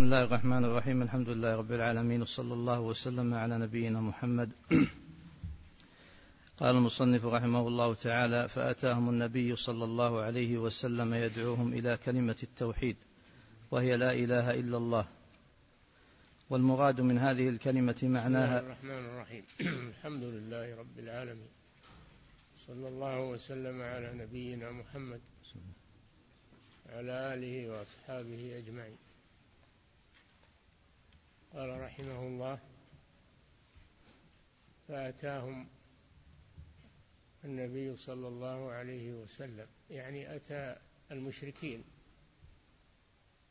بسم الله الرحمن الرحيم. الحمد لله رب العالمين وصلى الله وسلم على نبينا محمد. قال المصنف رحمه الله تعالى فأتاهم النبي صلى الله عليه وسلم يدعوهم إلى كلمة التوحيد وهي لا إله إلا الله. والمراد من هذه الكلمة معناها بسم الله الرحمن الرحيم. الحمد لله رب العالمين. صلى الله وسلم على نبينا محمد وعلى آله وأصحابه أجمعين. قال رحمه الله فأتاهم النبي صلى الله عليه وسلم يعني أتى المشركين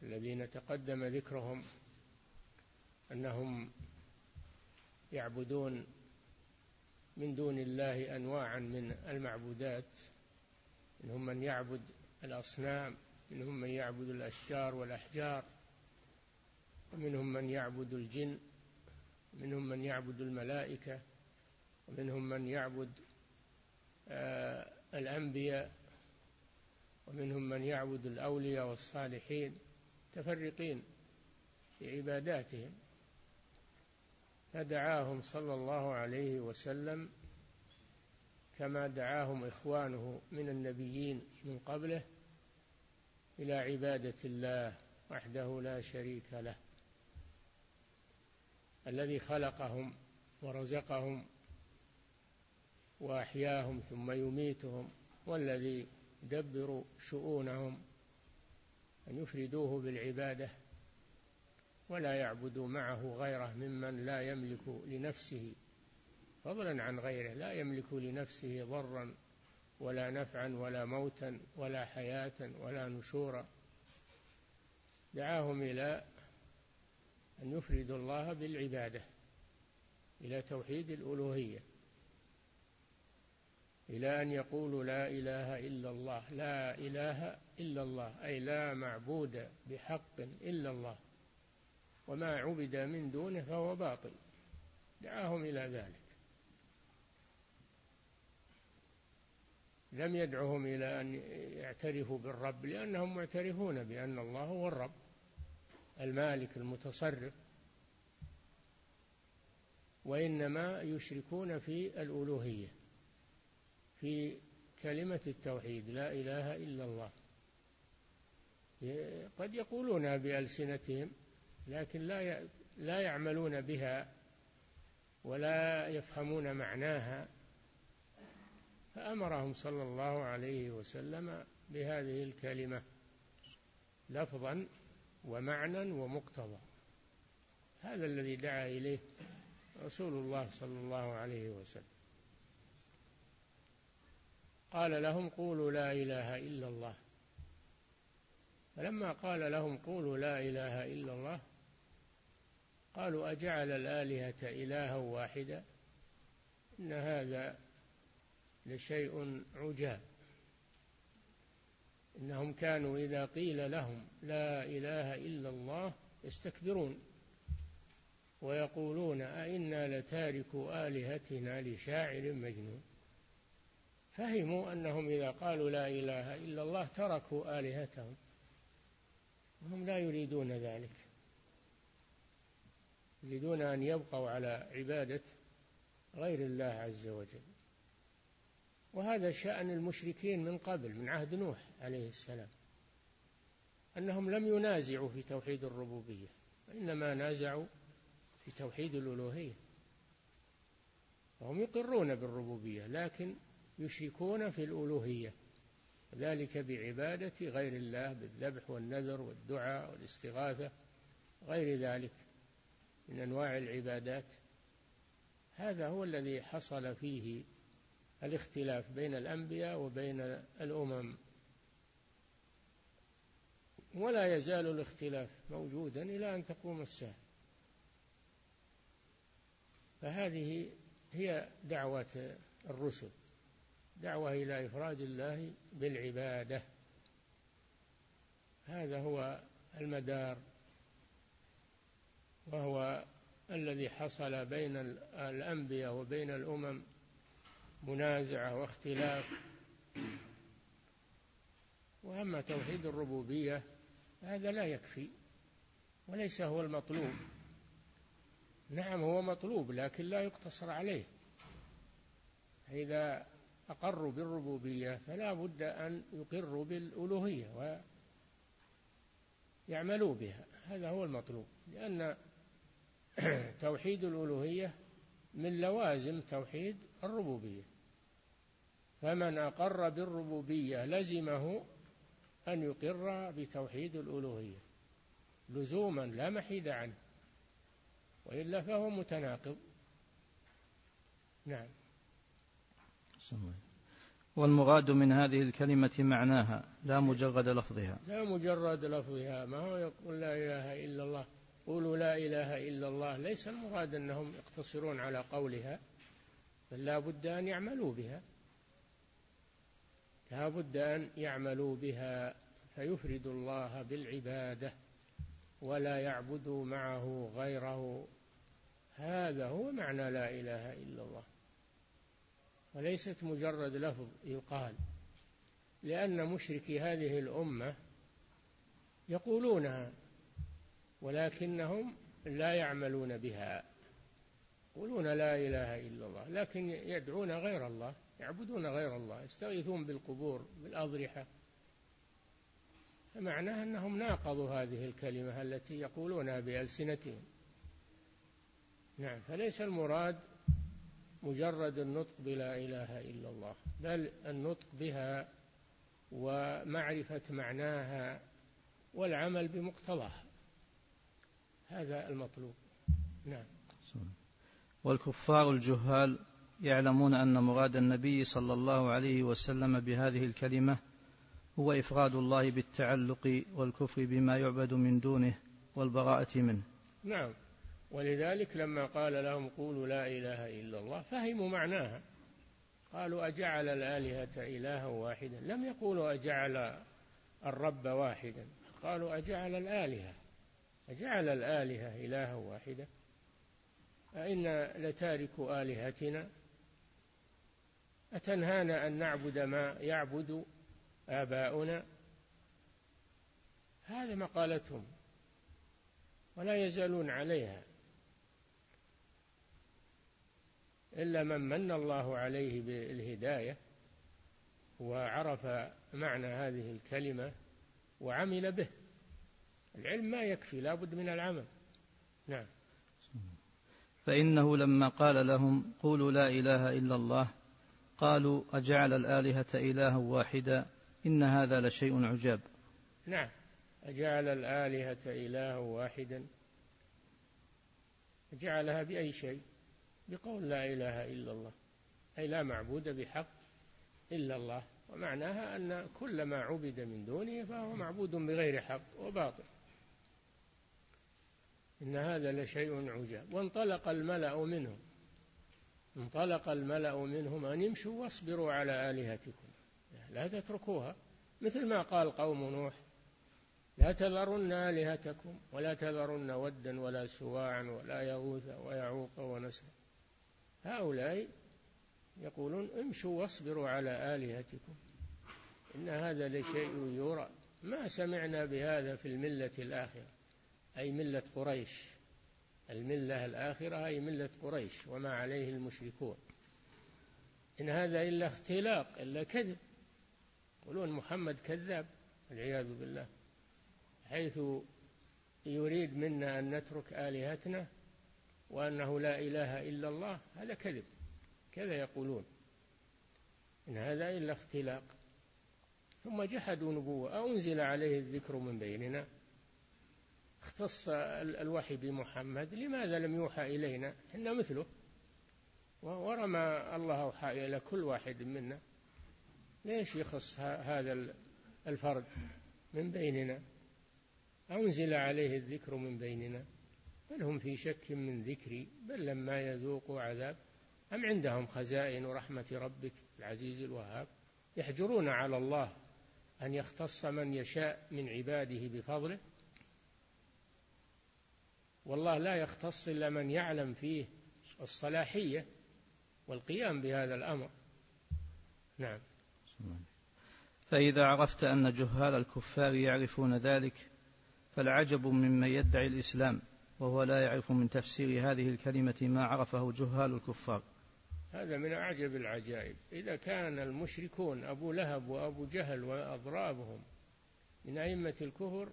الذين تقدم ذكرهم أنهم يعبدون من دون الله أنواعا من المعبودات منهم من يعبد الأصنام منهم من يعبد الأشجار والأحجار ومنهم من يعبد الجن منهم من يعبد الملائكة ومنهم من يعبد آه، الأنبياء ومنهم من يعبد الأولياء والصالحين تفرقين في عباداتهم. فدعاهم صلى الله عليه وسلم كما دعاهم إخوانه من النبيين من قبله إلى عبادة الله وحده لا شريك له. الذي خلقهم ورزقهم وأحياهم ثم يميتهم والذي يدبر شؤونهم أن يفردوه بالعبادة ولا يعبدوا معه غيره ممن لا يملك لنفسه فضلا عن غيره لا يملك لنفسه ضرا ولا نفعا ولا موتا ولا حياة ولا نشورا. دعاهم إلى أن يفردوا الله بالعبادة إلى توحيد الألوهية. إلى أن يقولوا لا إله إلا الله لا إله إلا الله أي لا معبود بحق إلا الله وما عبد من دونه فهو باطل. دعاهم إلى ذلك. لم يدعهم إلى أن يعترفوا بالرب لأنهم معترفون بأن الله هو الرب. المالك المتصرف وإنما يشركون في الألوهية في كلمة التوحيد لا إله إلا الله. قد يقولون بألسنتهم لكن لا لا يعملون بها ولا يفهمون معناها. فأمرهم صلى الله عليه وسلم بهذه الكلمة لفظا ومعنى ومقتضى. هذا الذي دعا إليه رسول الله صلى الله عليه وسلم. قال لهم قولوا لا إله إلا الله. فلما قال لهم قولوا لا إله إلا الله قالوا أجعل الآلهة إلها واحدا؟ إن هذا لشيء عجاب. إنهم كانوا إذا قيل لهم لا إله إلا الله يستكبرون ويقولون أئنا لتاركوا آلهتنا لشاعر مجنون. فهموا أنهم إذا قالوا لا إله إلا الله تركوا آلهتهم. وهم لا يريدون ذلك. يريدون أن يبقوا على عبادة غير الله عز وجل. وهذا شأن المشركين من قبل من عهد نوح عليه السلام أنهم لم ينازعوا في توحيد الربوبية وإنما نازعوا في توحيد الألوهية. وهم يقرون بالربوبية لكن يشركون في الألوهية ذلك بعبادة غير الله بالذبح والنذر والدعاء والاستغاثة غير ذلك من أنواع العبادات. هذا هو الذي حصل فيه الاختلاف بين الأنبياء وبين الأمم. ولا يزال الاختلاف موجودا إلى أن تقوم الساعة. فهذه هي دعوة الرسل. دعوة إلى إفراد الله بالعبادة. هذا هو المدار وهو الذي حصل بين الأنبياء وبين الأمم. منازعة واختلاف. وأما توحيد الربوبية هذا لا يكفي وليس هو المطلوب. نعم هو مطلوب لكن لا يقتصر عليه. إذا أقروا بالربوبية فلا بد أن يقروا بالألوهية ويعملوا بها. هذا هو المطلوب. لأن توحيد الألوهية من لوازم توحيد الربوبية. فمن أقر بالربوبية لزمه أن يقر بتوحيد الألوهية. لزوما لا محيد عنه وإلا فهو متناقض. نعم. والمراد من هذه الكلمة معناها لا مجرد لفظها. لا مجرد لفظها ما هو يقول لا إله إلا الله. قولوا لا إله إلا الله ليس المراد أنهم يقتصرون على قولها بل لا بد أن يعملوا بها. لا بد أن يعملوا بها فيفرد الله بالعبادة ولا يعبدوا معه غيره. هذا هو معنى لا إله إلا الله. وليست مجرد لفظ يقال لأن مشركي هذه الأمة يقولونها. ولكنهم لا يعملون بها. يقولون لا إله إلا الله لكن يدعون غير الله يعبدون غير الله يستغيثون بالقبور بالأضرحة. فمعناه أنهم ناقضوا هذه الكلمة التي يقولونها بألسنتهم. نعم فليس المراد مجرد النطق بلا إله إلا الله بل النطق بها ومعرفة معناها والعمل بمقتضاها. هذا المطلوب. نعم. والكفار الجهال يعلمون أن مراد النبي صلى الله عليه وسلم بهذه الكلمة هو إفراد الله بالتعلق والكفر بما يعبد من دونه والبراءة منه. نعم. ولذلك لما قال لهم قولوا لا إله إلا الله فهموا معناها. قالوا أجعل الآلهة إلها واحدا. لم يقولوا أجعل الرب واحدا. قالوا أجعل الآلهة. أجعل الآلهة إلها واحدا أئنا لتارك آلهتنا أتنهانا أن نعبد ما يعبد آباؤنا؟ هذا مقالتهم ولا يزالون عليها. إلا من من الله عليه بالهداية وعرف معنى هذه الكلمة وعمل به. العلم ما يكفي لا بد من العمل. نعم. فإنه لما قال لهم قولوا لا إله إلا الله قالوا أجعل الآلهة إلها واحدا إن هذا لشيء عجاب. نعم. أجعل الآلهة إلها واحدا. جعلها بأي شيء؟ بقول لا إله إلا الله. أي لا معبود بحق إلا الله. ومعناها أن كل ما عبد من دونه فهو معبود بغير حق وباطل. إن هذا لشيء عجاب. وانطلق الملأ منهم. انطلق الملأ منهم أن يمشوا واصبروا على آلهتكم. لا تتركوها. مثل ما قال قوم نوح لا تذرن آلهتكم ولا تذرن ودا ولا سواعا ولا يغوث ويعوق ونسرا هؤلاء يقولون امشوا واصبروا على آلهتكم. إن هذا لشيء يرى ما سمعنا بهذا في الملة الآخرة. أي ملة قريش. الملة الآخرة أي ملة قريش وما عليه المشركون. إن هذا إلا اختلاق إلا كذب. يقولون محمد كذاب والعياذ بالله. حيث يريد منا أن نترك آلهتنا وأنه لا إله إلا الله هذا كذب. كذا يقولون. إن هذا إلا اختلاق. ثم جحدوا نبوة. أنزل عليه الذكر من بيننا؟ اختص الوحي بمحمد لماذا لم يوحى إلينا؟ إحنا مثله. ورمى الله أوحى إلى كل واحد منا. ليش يخص هذا الفرد من بيننا؟ أنزل عليه الذكر من بيننا. بل هم في شك من ذكري. بل لما يذوقوا عذاب أم عندهم خزائن رحمة ربك العزيز الوهاب؟ يحجرون على الله أن يختص من يشاء من عباده بفضله. والله لا يختص إلا من يعلم فيه الصلاحية والقيام بهذا الأمر. نعم. فإذا عرفت أن جهال الكفار يعرفون ذلك فالعجب ممن يدعي الإسلام وهو لا يعرف من تفسير هذه الكلمة ما عرفه جهال الكفار. هذا من أعجب العجائب. إذا كان المشركون أبو لهب وأبو جهل وأضرابهم من أئمة الكفر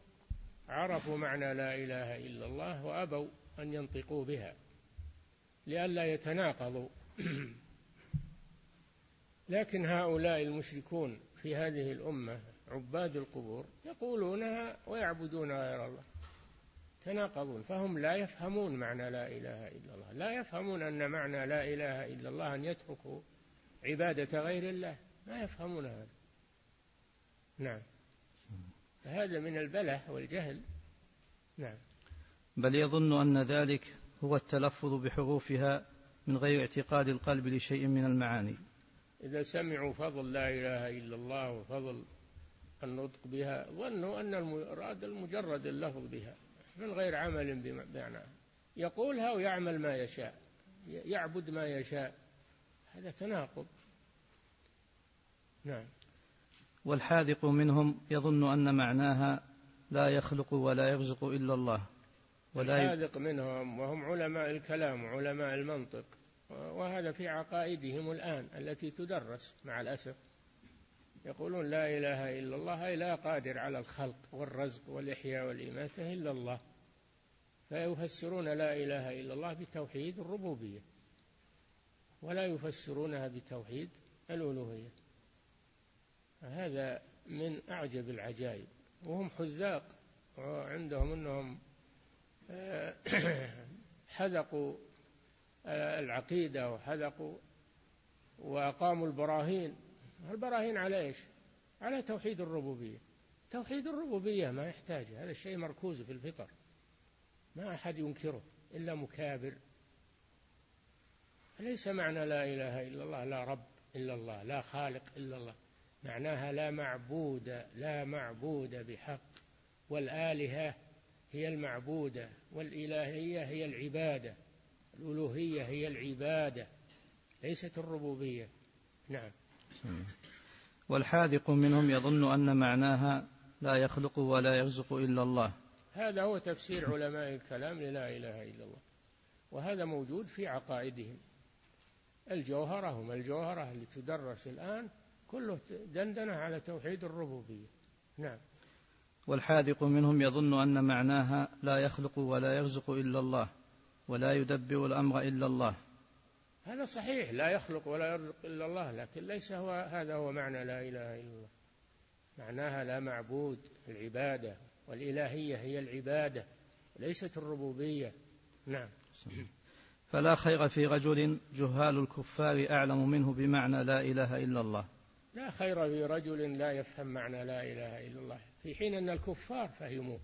عرفوا معنى لا إله إلا الله وأبوا أن ينطقوا بها لئلا يتناقضوا. لكن هؤلاء المشركون في هذه الأمة عباد القبور يقولونها ويعبدون غير الله تناقضون فهم لا يفهمون معنى لا إله إلا الله لا يفهمون أن معنى لا إله إلا الله أن يتركوا عبادة غير الله ما يفهمون هذا. نعم. فهذا من البله والجهل. نعم. بل يظن أن ذلك هو التلفظ بحروفها من غير اعتقاد القلب لشيء من المعاني. إذا سمعوا فضل لا إله إلا الله وفضل النطق بها ظنوا أن المراد المجرد اللفظ بها من غير عمل بمعناها يقولها ويعمل ما يشاء يعبد ما يشاء. هذا تناقض. نعم. والحاذق منهم يظن أن معناها لا يخلق ولا يرزق إلا الله ولا الحاذق منهم وهم علماء الكلام وعلماء المنطق وهذا في عقائدهم الآن التي تدرس مع الأسف. يقولون لا إله إلا الله أي لا قادر على الخلق والرزق والإحياء والإماتة إلا الله. فيفسرون لا إله إلا الله بتوحيد الربوبية ولا يفسرونها بتوحيد الألوهية. هذا من أعجب العجائب. وهم حذاق وعندهم أنهم آه، حذقوا آه، العقيدة وحذقوا وأقاموا البراهين. البراهين على إيش؟ على توحيد الربوبية. توحيد الربوبية ما يحتاج هذا الشيء مركوز في الفطر. ما أحد ينكره إلا مكابر. ليس معنى لا إله إلا الله لا رب إلا الله لا خالق إلا الله. معناها لا معبود لا معبود بحق. والآلهة هي المعبودة والإلهية هي العبادة الألوهية هي العبادة ليست الربوبية. نعم. والحاذق منهم يظن أن معناها لا يخلق ولا يرزق إلا الله. هذا هو تفسير علماء الكلام للا إله إلا الله. وهذا موجود في عقائدهم. الجوهرة هم الجوهرة اللي تدرس الآن كله دندنة على توحيد الربوبية. نعم. والحاذق منهم يظن أن معناها لا يخلق ولا يرزق إلا الله ولا يدبر الأمر إلا الله. هذا صحيح لا يخلق ولا يرزق إلا الله لكن ليس هو هذا هو معنى لا إله إلا الله. معناها لا معبود العبادة والإلهية هي العبادة ليست الربوبية. نعم. فلا خير في رجل جهال الكفار أعلم منه بمعنى لا إله إلا الله. لا خير في رجل لا يفهم معنى لا إله إلا الله. في حين أن الكفار فهموه.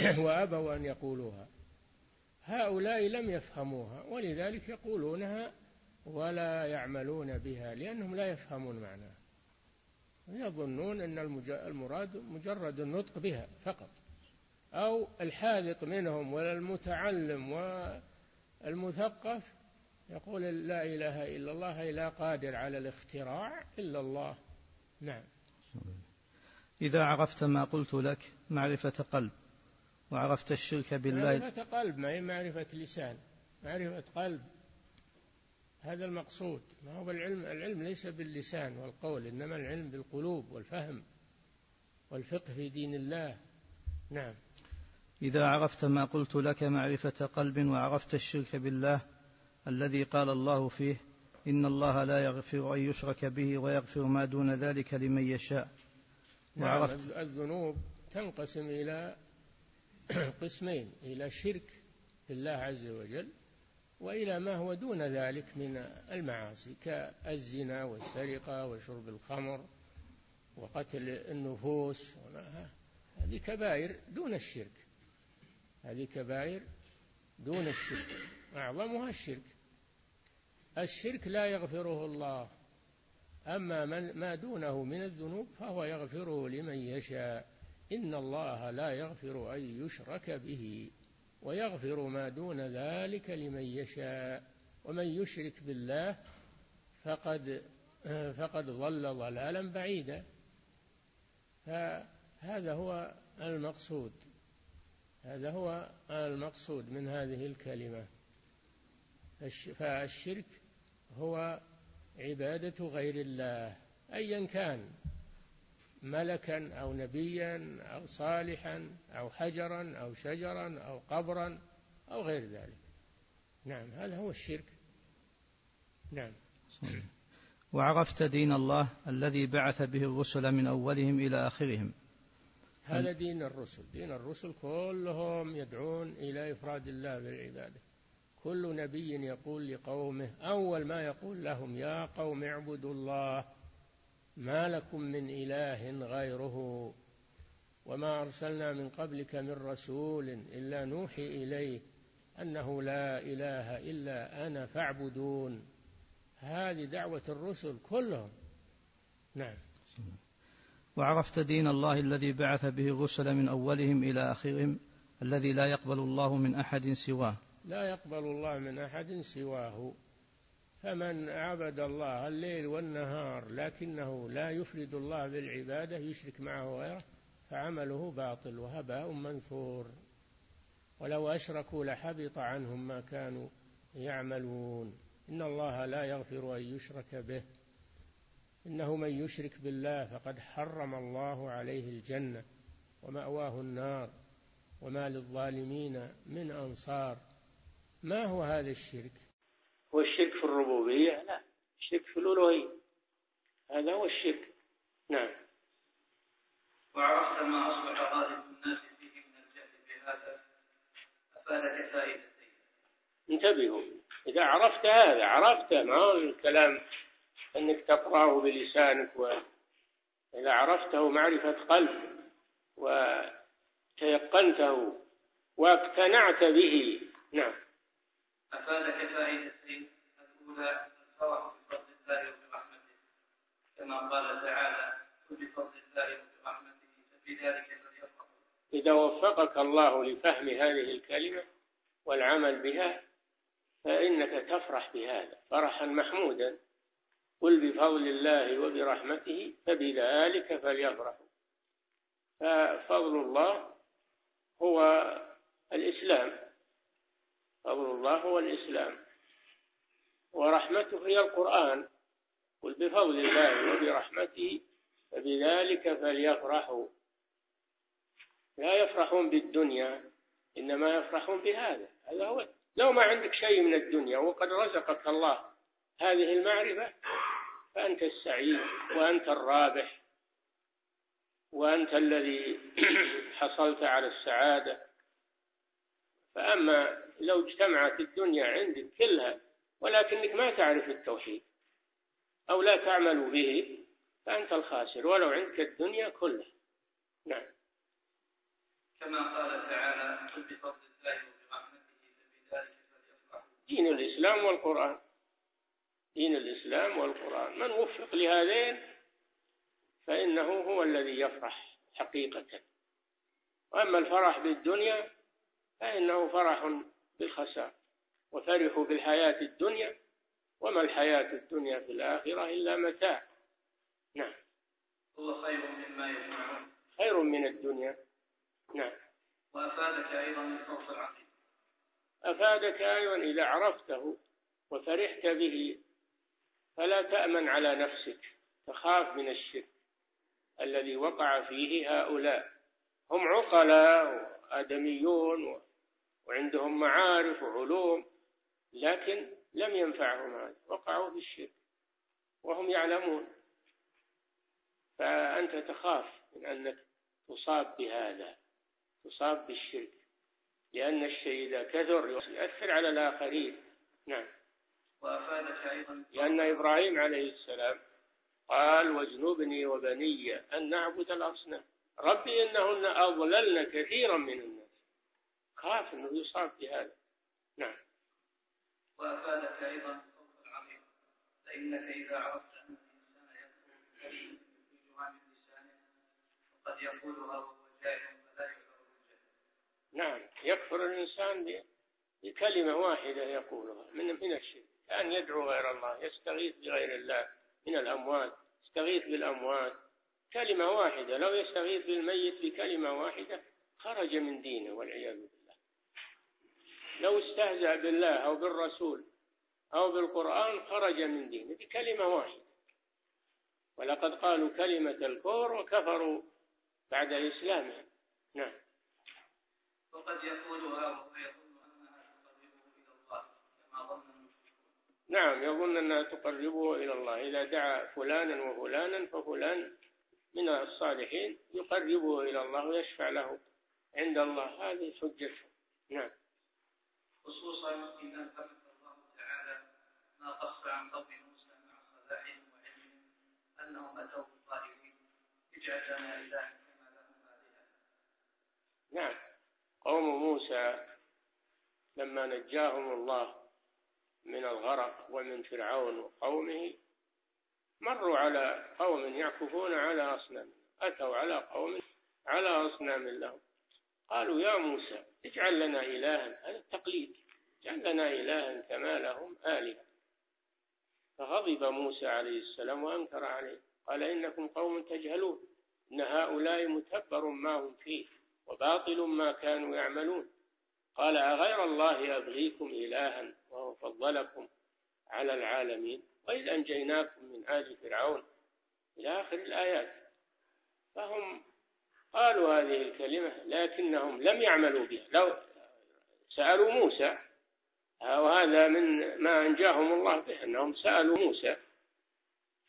وأبوا أن يقولوها. هؤلاء لم يفهموها ولذلك يقولونها ولا يعملون بها لأنهم لا يفهمون معناها يظنون أن المراد مجرد النطق بها فقط. أو الحاذق منهم ولا المتعلم والمثقف يقول لا إله إلا الله لا قادر على الاختراع إلا الله. نعم. إذا عرفت ما قلت لك معرفة قلب. وعرفت الشرك بالله. معرفة قلب ما هي معرفة لسان؟ معرفة قلب. هذا المقصود. ما هو العلم العلم ليس باللسان والقول إنما العلم بالقلوب والفهم والفقه في دين الله. نعم. إذا عرفت ما قلت لك معرفة قلب. وعرفت الشرك بالله. الذي قال الله فيه إن الله لا يغفر أن يشرك به ويغفر ما دون ذلك لمن يشاء. نعم، وعرفت الذنوب تنقسم إلى قسمين إلى الشرك بالله عز وجل وإلى ما هو دون ذلك من المعاصي كالزنا والسرقة وشرب الخمر وقتل النفوس. هذه كبائر دون الشرك. هذه كبائر دون الشرك أعظمها الشرك. الشرك لا يغفره الله. أما من ما دونه من الذنوب فهو يغفره لمن يشاء. إن الله لا يغفر أن يشرك به ويغفر ما دون ذلك لمن يشاء. ومن يشرك بالله فقد فقد ضل ضلالا بعيدا. فهذا هو المقصود. هذا هو المقصود من هذه الكلمة. فالشرك هو عبادة غير الله أيا كان ملكا أو نبيا أو صالحا أو حجرا أو شجرا أو قبرا أو غير ذلك. نعم هذا هو الشرك. نعم. وعرفت دين الله الذي بعث به الرسل من أولهم إلى آخرهم. هذا دين الرسل. دين الرسل كلهم يدعون إلى إفراد الله بالعبادة. كل نبي يقول لقومه أول ما يقول لهم يا قوم اعبدوا الله ما لكم من إله غيره وما أرسلنا من قبلك من رسول إلا نوحي إليه أنه لا إله إلا أنا فاعبدون. هذه دعوة الرسل كلهم. نعم. وعرفت دين الله الذي بعث به الرسل من أولهم إلى آخرهم الذي لا يقبل الله من أحد سواه. لا يقبل الله من أحد سواه. فمن عبد الله الليل والنهار لكنه لا يفرد الله بالعبادة يشرك معه غيره فعمله باطل وهباء منثور. ولو أشركوا لحبط عنهم ما كانوا يعملون. إن الله لا يغفر أن يشرك به. إنه من يشرك بالله فقد حرم الله عليه الجنة ومأواه النار. وما للظالمين من أنصار. ما هو هذا الشرك؟ هو الشرك في الربوبية؟ لا الشرك في الألوهية. هذا هو الشرك. نعم. وعرفت ما أصبح غالب الناس فيه من الجهل بهذا. أفادك فائدتين انتبهوا. إذا عرفت هذا عرفت ما هو الكلام أنك تقرأه بلسانك و إذا عرفته معرفة قلب وتيقنته واقتنعت به. نعم. أفادك فائدتين الأولى الفرح بفضل الله وبرحمته. كما قال تعالى بفضل الله وبرحمته فبذلك فليفرحوا إذا وفقك الله لفهم هذه الكلمة والعمل بها فإنك تفرح بهذا فرحا محمودا. قل بفضل الله وبرحمته فبذلك فليفرحوا ففضل الله هو الإسلام. فضل الله هو الإسلام ورحمته هي القرآن. قل بفضل الله وبرحمته فبذلك فليفرحوا. لا يفرحون بالدنيا إنما يفرحون بهذا. هذا هو. لو ما عندك شيء من الدنيا وقد رزقك الله هذه المعرفة فأنت السعيد وأنت الرابح وأنت الذي حصلت على السعادة. فأما لو اجتمعت الدنيا عندك كلها ولكنك ما تعرف التوحيد أو لا تعمل به فأنت الخاسر ولو عندك الدنيا كلها. نعم. كما قال تعالى قل بفضل الله وبرحمته فبذلك فليفرحوا دين الإسلام والقرآن. دين الإسلام والقرآن. من وفق لهذين فإنه هو الذي يفرح حقيقة. وأما الفرح بالدنيا فإنه فرح بالخسارة. وفرحوا بالحياة الدنيا وما الحياة الدنيا في الآخرة إلا متاع. نعم. هو خير مما يجمعون. خير من الدنيا. نعم. وأفادك أيضا الفوز العظيم أفادك أيضا إذا عرفته وفرحت به فلا تأمن على نفسك. تخاف من الشرك الذي وقع فيه هؤلاء. هم عقلاء آدميون وعندهم معارف وعلوم لكن لم ينفعهم هذا وقعوا في الشرك وهم يعلمون. فأنت تخاف من أنك تصاب بهذا تصاب بالشرك لأن الشيء إذا كثر يؤثر على الآخرين. نعم. وأفادك أيضا لأن إبراهيم عليه السلام قال واجنبني وبني أن نعبد الأصنام. ربي إنهن أضللن كثيرا من الناس خاف أنه يصاب بهذا نعم. وأفادك أيضا الصوت العظيم فإنك إذا عرفت أن الإنسان يذكر كلمة يخرجها من لسانه وقد يقولها وهو جاهل فلا بالجهل نعم. يكفر الإنسان بكلمة واحدة يقولها من من الشرك. كأن يدعو غير الله يستغيث بغير الله من الأموات يستغيث بالأموات. كلمة واحدة لو يستغيث بالميت بكلمة واحدة خرج من دينه والعياذ بالله. لو استهزأ بالله أو بالرسول أو بالقرآن خرج من دينه بكلمة واحدة. ولقد قالوا كلمة الكفر وكفروا بعد إسلامهم نعم. وقد يقولها وهو يظن أنها تقربه إلى الله كما ظن نعم يظن أنها تقربه إلى الله. إذا دعا فلانا وفلانا ففلان من الصالحين يقربه إلى الله ويشفع له عند الله. هذه حجته نعم. خصوصا إن أنفق الله تعالى ما قص عن قوم موسى مع صلاحهم وعلمهم أنهم أتوا بالطائفين اجعل لنا إلها كما لهم آلهة. نعم. قوم موسى لما نجاهم الله من الغرق ومن فرعون وقومه مروا على قوم يعكفون على أصنام أتوا على قوم على أصنام لهم. قالوا يا موسى اجعل لنا إلها هذا التقليد. اجعل لنا إلها كما لهم آلهة. فغضب موسى عليه السلام وأنكر عليه. قال إنكم قوم تجهلون إن هؤلاء متبر ما هم فيه وباطل ما كانوا يعملون. قال أغير الله أبغيكم إلها وهو فضلكم على العالمين؟ وإذ أنجيناكم من آل فرعون إلى آخر الآيات. فهم قالوا هذه الكلمة لكنهم لم يعملوا بها. لو سألوا موسى وهذا من ما أنجاهم الله به أنهم سألوا موسى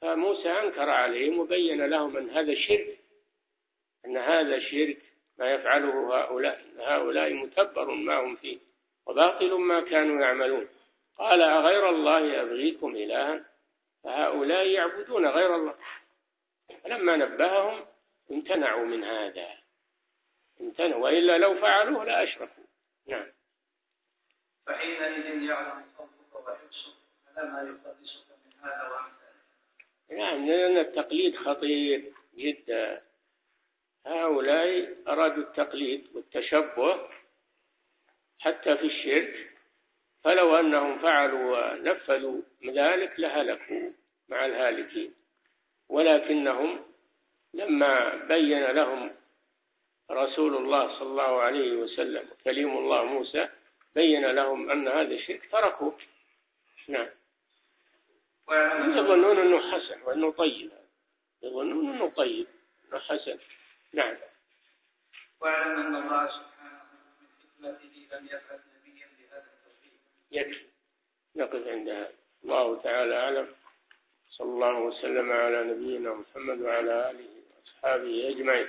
فموسى أنكر عليهم وبين لهم أن هذا شرك أن هذا شرك ما يفعله هؤلاء هؤلاء متبر ما هم فيه وباطل ما كانوا يعملون. قال أغير الله أبغيكم إلها؟ فهؤلاء يعبدون غير الله. فلما نبههم امتنعوا من هذا. امتنعوا. وإلا لو فعلوه لأشركوا نعم. فحينئذ يعلم فضلك وحرصك على ما يقدسك من هذا وأمثاله نعم لأن التقليد خطير جدا. هؤلاء أرادوا التقليد والتشبه حتى في الشرك فلو أنهم فعلوا ونفذوا ذلك لهلكوا مع الهالكين. ولكنهم لما بين لهم رسول الله صلى الله عليه وسلم كليم الله موسى بين لهم أن هذا الشرك تركوه نعم. يظنون أنه حسن وأنه طيب. يظنون أنه طيب أنه حسن. نعم. واعلم أن الله سبحانه من حكمته لم يفعل نبيا بهذا التوحيد يكفي. نقف عند هذا. الله تعالى أعلم. صلى الله وسلم على نبينا محمد وعلى آله وأصحابه أجمعين